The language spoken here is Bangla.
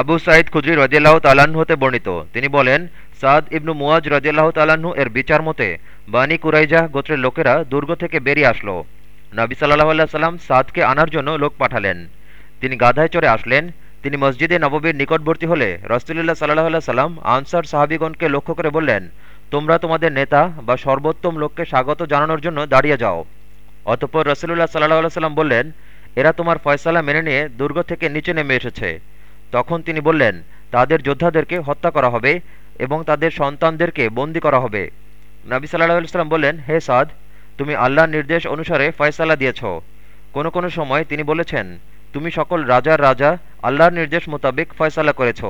আবু সাইদ খুদ্রি রদিয়াল্লাহ তালাহ্ন হতে বর্ণিত। তিনি বলেন, সাদ ইবনু মুয়াজ রদিয়াল্লাহ তালাহ্ন এর বিচার মতে বানি কুরাইজা গোত্রের লোকেরা দুর্গ থেকে বেরিয়ে আসলো। নবী সাল্লাহ আল্লাহ সাল্লাম সাদকে আনার জন্য লোক পাঠালেন। তিনি গাধায় চড়ে আসলেন। তিনি মসজিদে নববীর নিকটবর্তী হলে রসুল্লাহ সাল্লাহ আল্লাহ সাল্লাম আনসার সাহাবিগণকে লক্ষ্য করে বললেন, তোমরা তোমাদের নেতা বা সর্বোত্তম লোককে স্বাগত জানানোর জন্য দাঁড়িয়ে যাও। অতপর রসুল্লাহ সাল্লাহ আল্লাহ সাল্লাম বললেন, এরা তোমার ফয়সালা মেনে নিয়ে দুর্গ থেকে নিচে নেমে এসেছে। তখন তিনি বললেন, তাদের যোদ্ধাদেরকে হত্যা করা হবে এবং তাদের সন্তানদেরকে বন্দি করা হবে। নাবি সাল্লাহ ইসলাম বললেন, হে সাদ, তুমি আল্লাহর নির্দেশ অনুসারে ফয়সালা দিয়েছ। কোনো কোনো সময় তিনি বলেছেন, তুমি সকল রাজার রাজা আল্লাহর নির্দেশ মোতাবেক ফয়সালা করেছ।